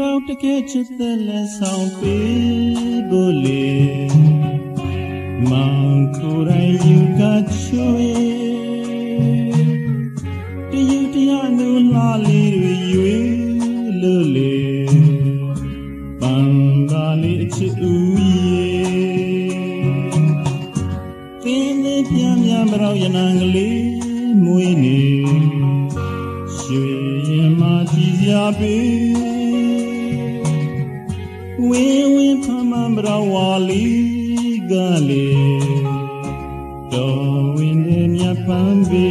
တော့တကယ်ချစ် ပြန်မတော့ရနံကလေးမွေးနေရွှေရင်မကြည်စရာပေးဝင်းဝင်းဖမန်ဘရဝါလီကလေတော်ဝင်းနေမြပန်းပေ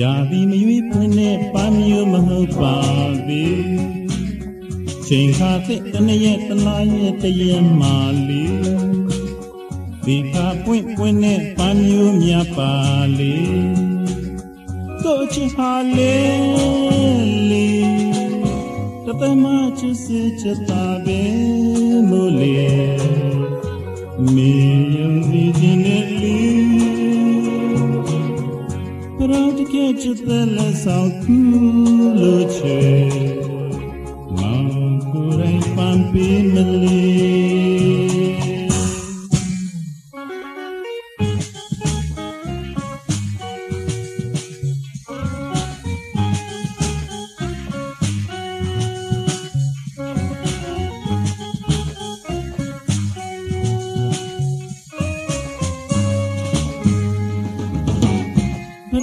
ရာဒီမရွေးဖွင့်တဲ့ပန်းမျိုးမဟုတ်ပါပေချိန်ခါတဲ့တနရဲ့တလားရဲ့တရက်မာလီ ဒီခါပွင့်ပွင့်နဲ့ပန်းမျိုးမြပါလေကိုချဟာလေလေတသမချစ်စေချတာပဲမို့လေမေယံဒီဒီနဲ့လေပရောတကချစ်တဲ့လက်ဆောင်ကူလို့ချေမောင်ကိုယ်တိုင်ပန်ပေးမလေး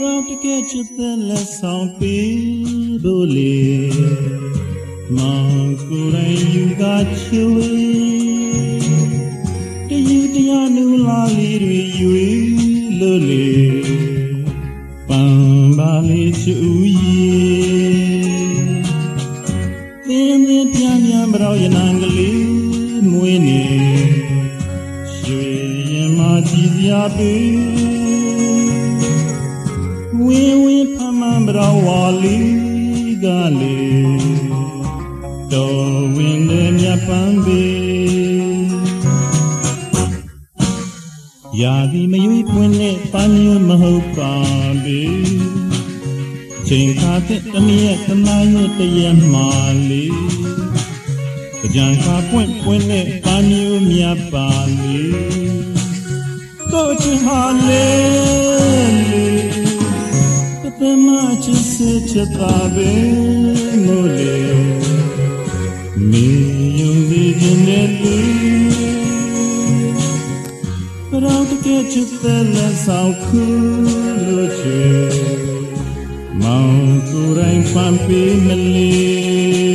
ရောတကယ်ချစ်တဲ့လက်ဆောင်ပေးလို့လေမောင်ကိုယ်တိုင်ယူကချွေတယူတရားနူလာလေးတွေယူလို့လေပန်းပါလေးချူရဲ့သင်မြပြန်ပြန်မတော်ရနံကလေးမွေးနေရွှေရင်မကြည်စရာပေး ဝင်းဝင်းဖမန်ဘရဝါလီကလေတော်ဝင်းတဲ့မြပန်းပေရာဒီမရွေးပွင့်တဲ့ပန်းမျိုးမဟုတ်ပါလေချိန်ခါတဲ့တမရဲ့တနာရဲ့တရမာလေကြံခါပွင့်ပွင့်တဲ့ပန်းမျိုးမြပါလေကိုချဟာလေ စ်စေချတာပဲမို့လေမင်းယုံကြည်ခြင်းနဲ့လူပရောတကယ်ချစ်တဲ့လက်ဆောင်ခုလို့ချေမောင်ကိုယ်တိုင်ပန်ပေးမလေး